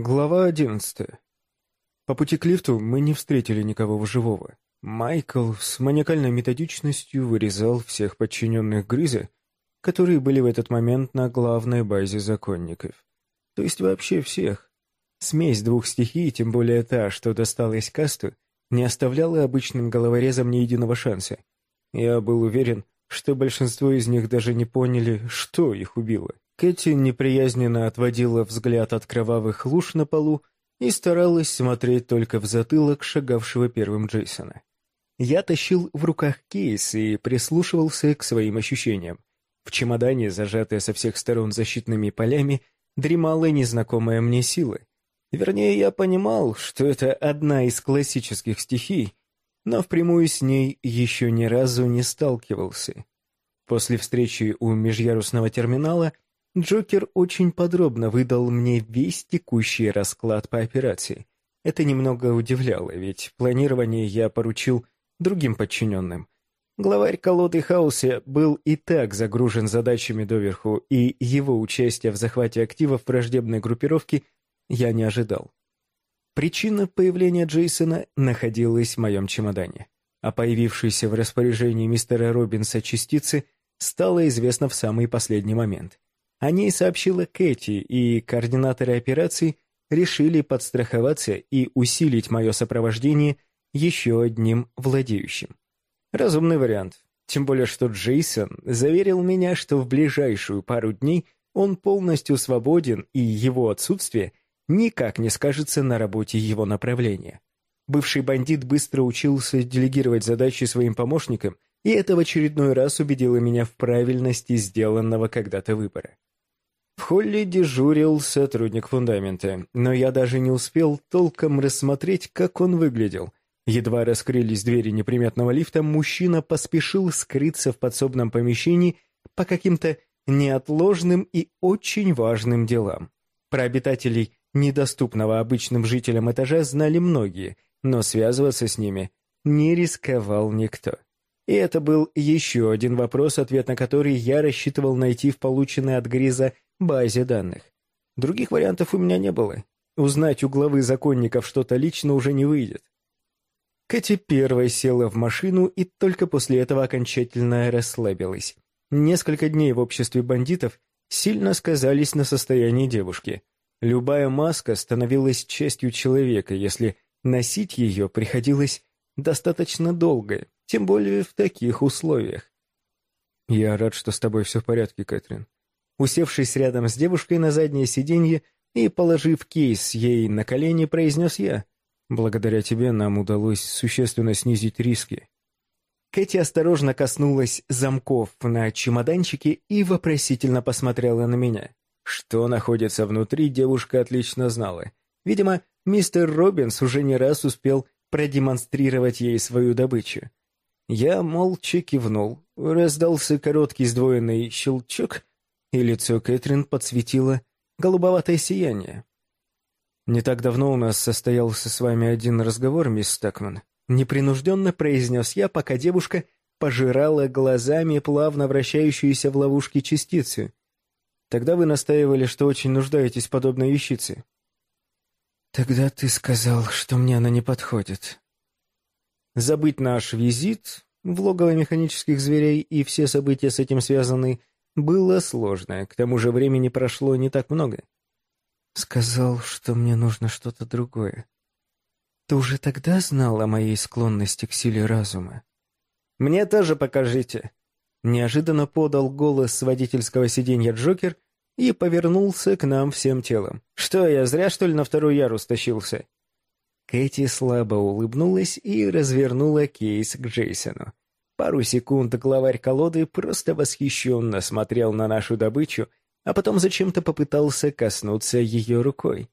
Глава одиннадцатая. По пути к лифту мы не встретили никого живого. Майкл с маниакальной методичностью вырезал всех подчиненных Гриза, которые были в этот момент на главной базе законников. То есть вообще всех. Смесь двух стихий, тем более та, что досталась касту, не оставляла обычным головорезам ни единого шанса. Я был уверен, что большинство из них даже не поняли, что их убило. Кэти неприязненно отводила взгляд от кровавых луж на полу и старалась смотреть только в затылок шагавшего первым Джейсона. Я тащил в руках кейс и прислушивался к своим ощущениям. В чемодане, зажатая со всех сторон защитными полями, дремала незнакомая мне сила. Вернее, я понимал, что это одна из классических стихий, но впрямую с ней еще ни разу не сталкивался. После встречи у межярусного терминала — Джокер очень подробно выдал мне весь текущий расклад по операции. Это немного удивляло, ведь планирование я поручил другим подчиненным. Главарь колоды Хаусе был и так загружен задачами доверху, и его участие в захвате активов враждебной группировки я не ожидал. Причина появления Джейсона находилась в моем чемодане, а появившейся в распоряжении мистера Робинса частицы стало известно в самый последний момент. О ней сообщила Кэти, и координаторы операции решили подстраховаться и усилить мое сопровождение еще одним владеющим. Разумный вариант, тем более что Джейсон заверил меня, что в ближайшую пару дней он полностью свободен, и его отсутствие никак не скажется на работе его направления. Бывший бандит быстро учился делегировать задачи своим помощникам, и это в очередной раз убедило меня в правильности сделанного когда-то выбора. Холле дежурил сотрудник фундамента, но я даже не успел толком рассмотреть, как он выглядел. Едва раскрылись двери неприметного лифта, мужчина поспешил скрыться в подсобном помещении по каким-то неотложным и очень важным делам. Про обитателей недоступного обычным жителям этажа знали многие, но связываться с ними не рисковал никто. И это был еще один вопрос, ответ на который я рассчитывал найти в полученной от Гриза базе данных. Других вариантов у меня не было. Узнать у главы законников что-то лично уже не выйдет. Кэти первой села в машину и только после этого окончательно расслабилась. Несколько дней в обществе бандитов сильно сказались на состоянии девушки. Любая маска становилась частью человека, если носить ее приходилось достаточно долго, тем более в таких условиях. «Я рад, что с тобой все в порядке, Кэтрин», Усевшись рядом с девушкой на заднее сиденье и положив кейс ей на колени, произнес я. «Благодаря тебе нам удалось существенно снизить риски». Кэти осторожно коснулась замков на чемоданчике и вопросительно посмотрела на меня. Что находится внутри, девушка отлично знала. Видимо, мистер Робинс уже не раз успел продемонстрировать ей свою добычу. Я молча кивнул. Раздался короткий сдвоенный щелчок, и лицо Кэтрин подсветило голубоватое сияние. «Не так давно у нас состоялся с вами один разговор, мисс Стакман», непринужденно произнес я, пока девушка пожирала глазами плавно вращающуюся в ловушке частицы. «Тогда вы настаивали, что очень нуждаетесь в подобной вещице». «Тогда ты сказал, что мне она не подходит». Забыть наш визит в логово механических зверей и все события с этим связанные было сложно, к тому же времени прошло не так много. Сказал, что мне нужно что-то другое. Ты уже тогда знал о моей склонности к силе разума? Мне тоже покажите. Неожиданно подал голос с водительского сиденья Джокер и повернулся к нам всем телом. Что, я зря, что ли, на второй ярус тащился? Кэти слабо улыбнулась и развернула кейс к Джейсону. Пару секунд главарь колоды просто восхищенно смотрел на нашу добычу, а потом зачем-то попытался коснуться ее рукой.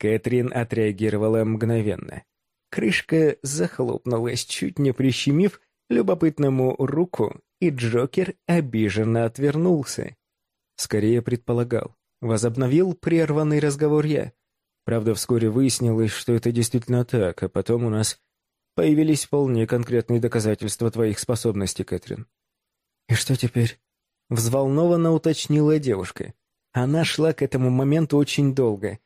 Кэтрин отреагировала мгновенно. Крышка захлопнулась, чуть не прищемив любопытному руку, и Джокер обиженно отвернулся. Скорее предполагал. Возобновил прерванный разговор я. Правда, вскоре выяснилось, что это действительно так, а потом у нас Появились вполне конкретные доказательства твоих способностей, Кэтрин. И что теперь? Взволнованно уточнила девушка. Она шла к этому моменту очень долго.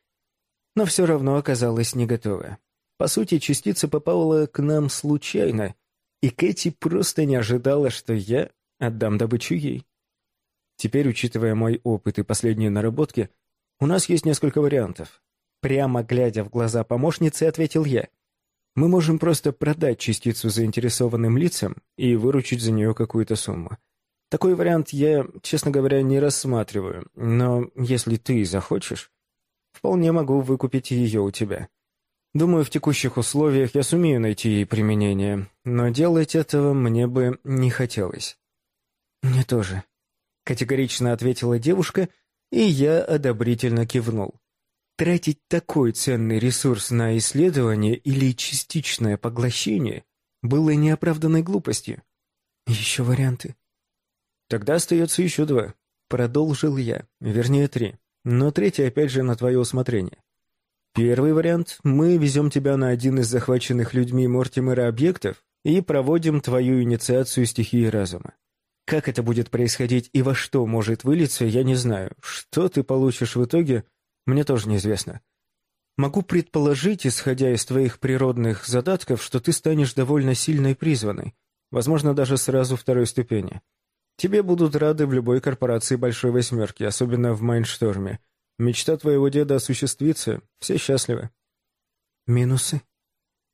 но все равно оказалась не готова. По сути, частица попала к нам случайно, и Кэти просто не ожидала, что я отдам добычу ей. Теперь, учитывая мой опыт и последние наработки, у нас есть несколько вариантов. Прямо глядя в глаза помощницы, ответил я. Мы можем просто продать частицу заинтересованным лицам и выручить за нее какую-то сумму. Такой вариант я, честно говоря, не рассматриваю, но если ты захочешь, вполне могу выкупить ее у тебя. Думаю, в текущих условиях я сумею найти ей применение, но делать этого мне бы не хотелось. «Мне тоже», — категорично ответила девушка, и я одобрительно кивнул. Тратить такой ценный ресурс на исследование или частичное поглощение было неоправданной глупостью. Еще варианты. Тогда остается еще два. Продолжил я, вернее три. Но третий опять же на твое усмотрение. Первый вариант — мы везем тебя на один из захваченных людьми Мортимера объектов и проводим твою инициацию стихии разума. Как это будет происходить и во что может вылиться, я не знаю. Что ты получишь в итоге, мне тоже неизвестно. Могу предположить, исходя из твоих природных задатков, что ты станешь довольно сильной призванной, возможно, даже сразу второй ступени. Тебе будут рады в любой корпорации Большой Восьмерки, особенно в Майншторме. Мечта твоего деда осуществится, все счастливы. Минусы?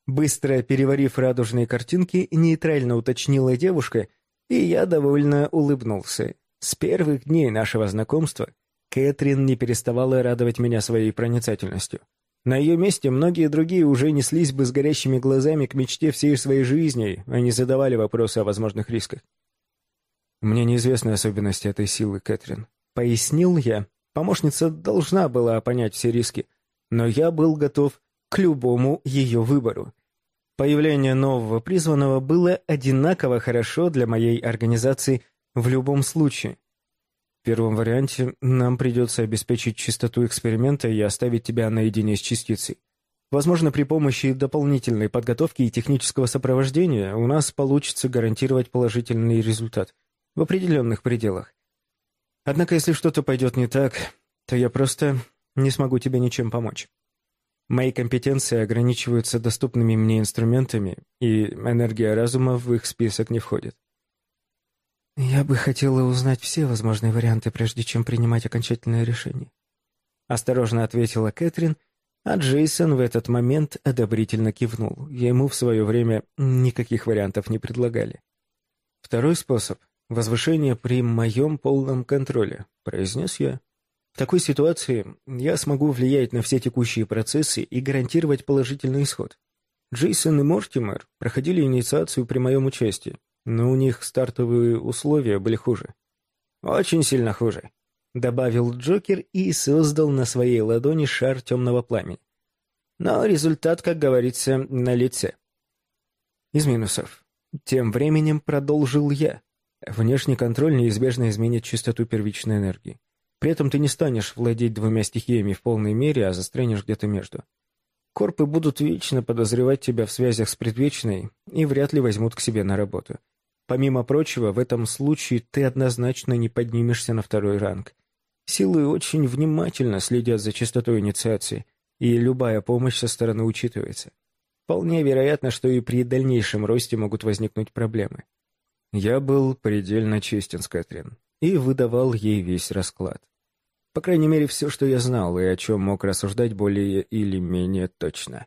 Быстро переварив радужные картинки, нейтрально уточнила девушка, и я довольно улыбнулся. С первых дней нашего знакомства Кэтрин не переставала радовать меня своей проницательностью. На ее месте многие другие уже неслись бы с горящими глазами к мечте всей своей жизни, а не задавали вопросы о возможных рисках. «Мне неизвестны особенности этой силы, Кэтрин», — пояснил я. Помощница должна была понять все риски, но я был готов к любому ее выбору. Появление нового призванного было одинаково хорошо для моей организации в любом случае. В первом варианте нам придется обеспечить чистоту эксперимента и оставить тебя наедине с частицей. Возможно, при помощи дополнительной подготовки и технического сопровождения у нас получится гарантировать положительный результат в определенных пределах. Однако, если что-то пойдет не так, то я просто не смогу тебе ничем помочь. Мои компетенции ограничиваются доступными мне инструментами, и энергия разума в их список не входит. «Я бы хотела узнать все возможные варианты, прежде чем принимать окончательное решение», — осторожно ответила Кэтрин, а Джейсон в этот момент одобрительно кивнул. Ему в свое время никаких вариантов не предлагали. «Второй способ — возвышение при моем полном контроле», — произнес я. «В такой ситуации я смогу влиять на все текущие процессы и гарантировать положительный исход. Джейсон и Мортимер проходили инициацию при моем участии, но у них стартовые условия были хуже. Очень сильно хуже, добавил Джокер и создал на своей ладони шар темного пламени. Но результат, как говорится, на лице. Из минусов. Тем временем продолжил я. Внешний контроль неизбежно изменит частоту первичной энергии. При этом ты не станешь владеть двумя стихиями в полной мере, а застрянешь где-то между. Корпы будут вечно подозревать тебя в связях с предвечной и вряд ли возьмут к себе на работу. Помимо прочего, в этом случае ты однозначно не поднимешься на второй ранг. Силы очень внимательно следят за частотой инициации, и любая помощь со стороны учитывается. Вполне вероятно, что и при дальнейшем росте могут возникнуть проблемы. Я был предельно честен с Кэтрин и выдавал ей весь расклад. По крайней мере, все, что я знал и о чем мог рассуждать более или менее точно.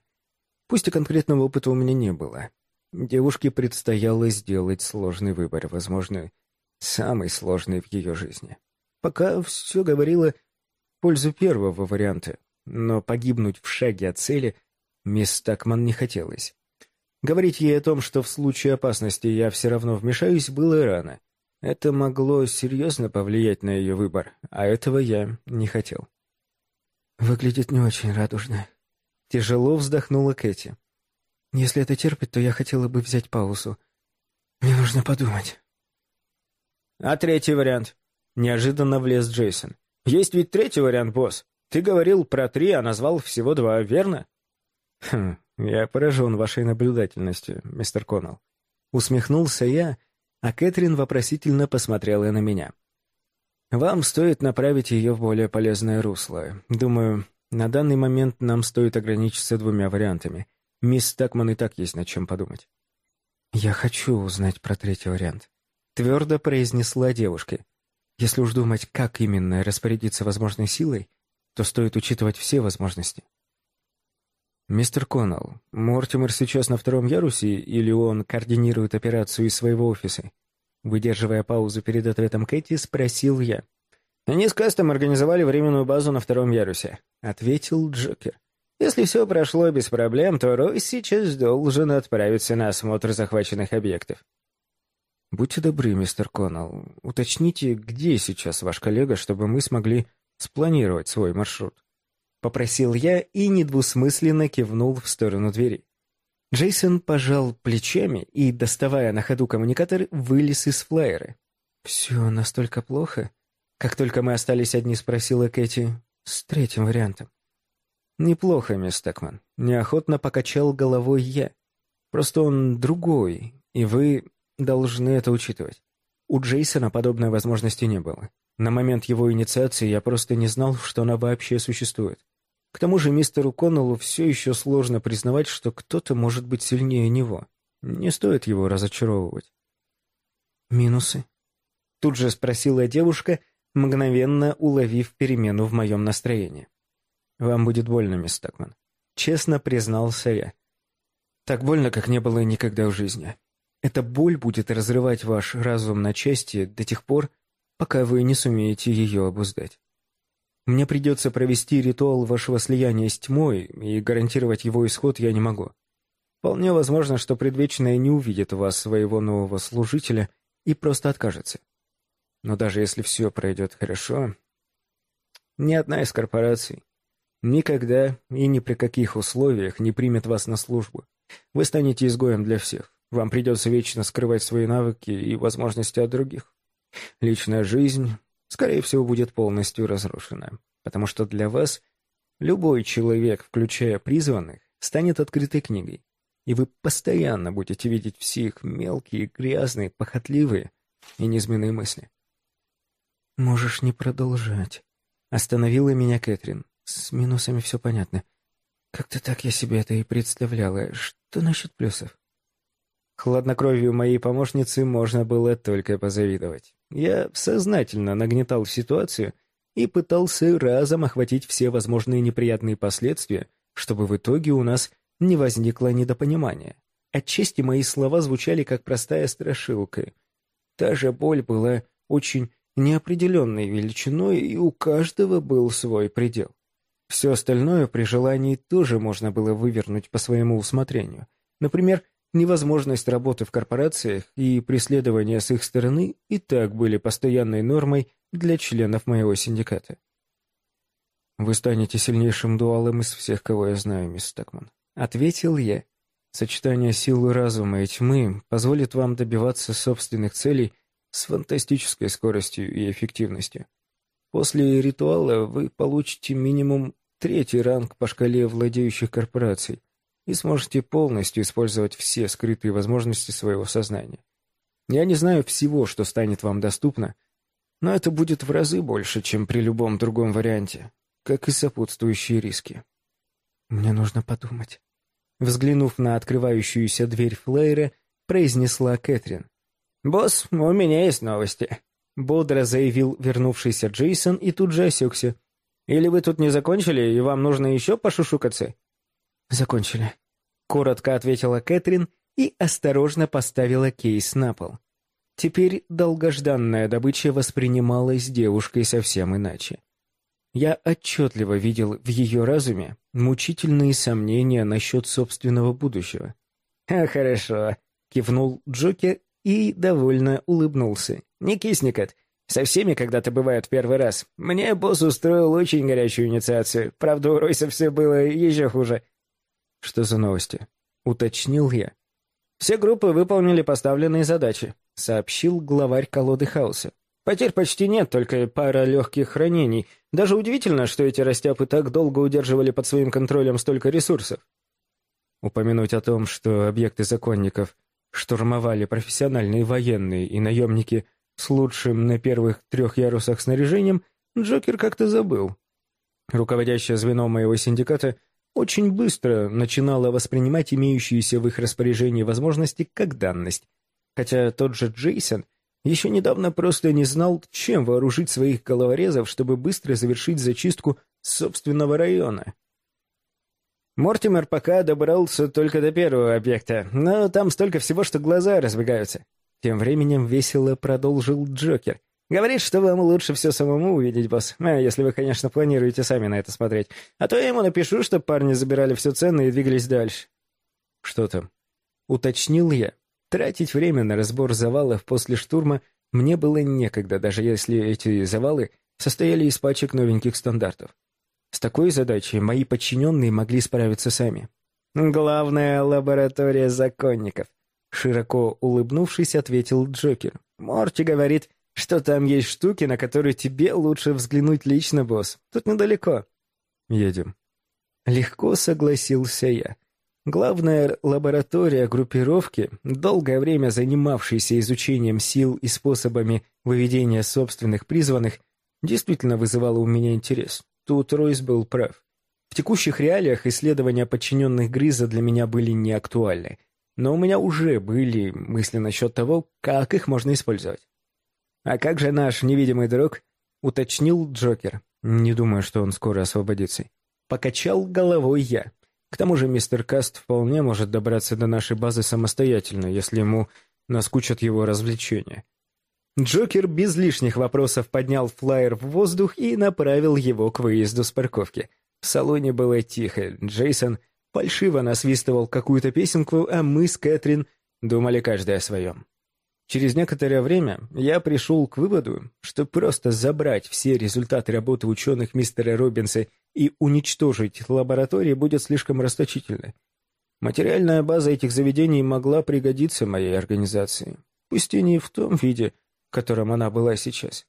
Пусть и конкретного опыта у меня не было, Девушке предстояло сделать сложный выбор, возможно, самый сложный в ее жизни. Пока все говорило в пользу первого варианта, но погибнуть в шаге от цели мисс Такман не хотелось. Говорить ей о том, что в случае опасности я все равно вмешаюсь, было рано. Это могло серьезно повлиять на ее выбор, а этого я не хотел. «Выглядит не очень радужно», — тяжело вздохнула Кэти. Если это терпит, то я хотела бы взять паузу. Мне нужно подумать. А третий вариант? Неожиданно влез Джейсон. Есть ведь третий вариант, босс. Ты говорил про три, а назвал всего два, верно? Хм, я поражен вашей наблюдательностью, мистер Коннелл. Усмехнулся я, а Кэтрин вопросительно посмотрела на меня. Вам стоит направить ее в более полезное русло. Думаю, На данный момент нам стоит ограничиться двумя вариантами. Мисс Такман и так есть над чем подумать. «Я хочу узнать про третий вариант», — твердо произнесла девушка. «Если уж думать, как именно распорядиться возможной силой, то стоит учитывать все возможности». «Мистер Коннелл, Мортимер сейчас на втором ярусе или он координирует операцию из своего офиса?» Выдерживая паузу перед ответом Кэти, спросил я. «Они с Кастом организовали временную базу на втором ярусе», — ответил Джокер. «Если все прошло без проблем, то Рой сейчас должен отправиться на осмотр захваченных объектов». «Будьте добры, мистер Коннелл, уточните, где сейчас ваш коллега, чтобы мы смогли спланировать свой маршрут». Попросил я и недвусмысленно кивнул в сторону двери. Джейсон пожал плечами и, доставая на ходу коммуникатор, вылез из флайера. «Все настолько плохо?» Как только мы остались одни, спросила Кэти с третьим вариантом. «Неплохо, мисс Текман. Неохотно покачал головой я. Просто он другой, и вы должны это учитывать. У Джейсона подобной возможности не было. На момент его инициации я просто не знал, что она вообще существует. К тому же мистеру Коннеллу все еще сложно признавать, что кто-то может быть сильнее него. Не стоит его разочаровывать. «Минусы?» Тут же спросила девушка, мгновенно уловив перемену в моем настроении. «Вам будет больно, мисс Такман», — честно признался я. «Так больно, как не было никогда в жизни. Эта боль будет разрывать ваш разум на части до тех пор, пока вы не сумеете ее обуздать. Мне придется провести ритуал вашего слияния с тьмой, и гарантировать его исход я не могу. Вполне возможно, что предвечная не увидит вас своего нового служителя и просто откажется. Но даже если все пройдет хорошо, ни одна из корпораций никогда и ни при каких условиях не примет вас на службу. Вы станете изгоем для всех. Вам придется вечно скрывать свои навыки и возможности от других. Личная жизнь, скорее всего, будет полностью разрушена, потому что для вас любой человек, включая призванных, станет открытой книгой, и вы постоянно будете видеть все их мелкие, грязные, похотливые и низменные мысли. «Можешь не продолжать», — остановила меня Кэтрин. «С минусами все понятно. Как-то так я себе это и представляла. Что насчет плюсов?» Хладнокровию моей помощницы можно было только позавидовать. Я сознательно нагнетал ситуацию и пытался разом охватить все возможные неприятные последствия, чтобы в итоге у нас не возникло недопонимания. Отчасти мои слова звучали как простая страшилка. Та же боль была очень неопределенной величиной, и у каждого был свой предел. Все остальное при желании тоже можно было вывернуть по своему усмотрению. Например, невозможность работы в корпорациях и преследование с их стороны и так были постоянной нормой для членов моего синдиката. «Вы станете сильнейшим дуалом из всех, кого я знаю, мисс Стакман», — ответил я. «Сочетание силы разума и тьмы позволит вам добиваться собственных целей — с фантастической скоростью и эффективностью. После ритуала вы получите минимум третий ранг по шкале владеющих корпораций и сможете полностью использовать все скрытые возможности своего сознания. Я не знаю всего, что станет вам доступно, но это будет в разы больше, чем при любом другом варианте, как и сопутствующие риски. Мне нужно подумать. Взглянув на открывающуюся дверь флайера, произнесла Кэтрин. «Босс, у меня есть новости», — бодро заявил вернувшийся Джейсон и тут же осекся. «Или вы тут не закончили, и вам нужно еще пошушукаться?» «Закончили», — коротко ответила Кэтрин и осторожно поставила кейс на пол. Теперь долгожданная добыча воспринималась девушкой совсем иначе. Я отчетливо видел в ее разуме мучительные сомнения насчет собственного будущего. «А, хорошо», — кивнул Джокер и довольно улыбнулся. «Не кисни, Кэт. Со всеми когда-то бывает первый раз. Мне босс устроил очень горячую инициацию. Правда, у Ройса все было еще хуже». «Что за новости?» — уточнил я. «Все группы выполнили поставленные задачи», — сообщил главарь колоды хаоса. «Потерь почти нет, только пара легких ранений. Даже удивительно, что эти растяпы так долго удерживали под своим контролем столько ресурсов». Упомянуть о том, что объекты законников штурмовали профессиональные военные и наемники с лучшим на первых трех ярусах снаряжением, Джокер как-то забыл. Руководящее звено моего синдиката очень быстро начинало воспринимать имеющиеся в их распоряжении возможности как данность, хотя тот же Джейсон еще недавно просто не знал, чем вооружить своих головорезов, чтобы быстро завершить зачистку собственного района. Мортимер пока добрался только до первого объекта, но там столько всего, что глаза разбегаются. Тем временем весело продолжил Джокер. Говорит, что вам лучше все самому увидеть, босс. А, если вы, конечно, планируете сами на это смотреть. А то я ему напишу, что парни забирали все ценное и двигались дальше. Что там? Уточнил я. Тратить время на разбор завалов после штурма мне было некогда, даже если эти завалы состояли из пачек новеньких стандартов. С такой задачей мои подчиненные могли справиться сами. «Главная лаборатория законников», — широко улыбнувшись, ответил Джокер. «Морти говорит, что там есть штуки, на которые тебе лучше взглянуть лично, босс. Тут недалеко. Едем. Легко согласился я. Главная лаборатория группировки, долгое время занимавшаяся изучением сил и способами выведения собственных призванных, действительно вызывала у меня интерес. Тут Ройс был прав. В текущих реалиях исследования подчиненных Гриза для меня были не актуальны, но у меня уже были мысли насчет того, как их можно использовать. «А как же наш невидимый друг?» — уточнил Джокер. «Не думаю, что он скоро освободится». Покачал головой я. К тому же мистер Каст вполне может добраться до нашей базы самостоятельно, если ему наскучат его развлечения. Джокер без лишних вопросов поднял флаер в воздух и направил его к выезду с парковки. В салоне было тихо. Джейсон фальшиво насвистывал какую-то песенку, а мы с Кэтрин думали каждый о своем. Через некоторое время я пришел к выводу, что просто забрать все результаты работы ученых мистера Робинса и уничтожить лаборатории будет слишком расточительно. Материальная база этих заведений могла пригодиться моей организации, пусть и не в том виде, в котором она была сейчас.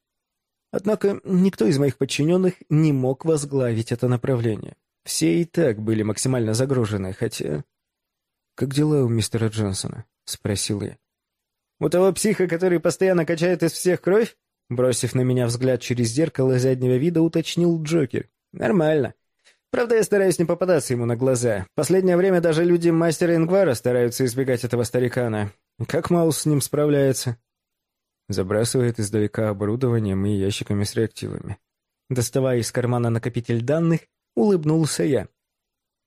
Однако никто из моих подчиненных не мог возглавить это направление. Все и так были максимально загружены, хотя... «Как дела у мистера Джонсона?» — спросил я. У того психа, который постоянно качает из всех кровь?» Бросив на меня взгляд через зеркало заднего вида, уточнил Джокер. «Нормально. Правда, я стараюсь не попадаться ему на глаза. Последнее время даже люди мастера Ингвара стараются избегать этого старикана. Как Маус с ним справляется?» Забрасывает издалека оборудованием и ящиками с реактивами. Доставая из кармана накопитель данных, улыбнулся я.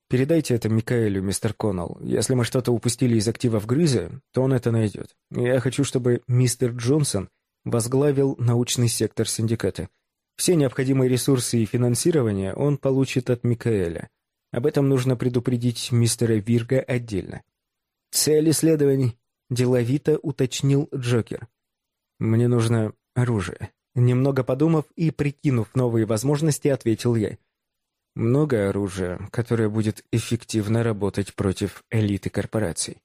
Передайте это Микаэлю, мистер Коннелл. Если мы что-то упустили из активов Грыза, то он это найдет. Я хочу, чтобы мистер Джонсон возглавил научный сектор синдиката. Все необходимые ресурсы и финансирование он получит от Микаэля. Об этом нужно предупредить мистера Вирга отдельно. Цель исследований деловито уточнил Джокер. Мне нужно оружие. Немного подумав и прикинув новые возможности, ответил я. Много оружия, которое будет эффективно работать против элиты корпораций.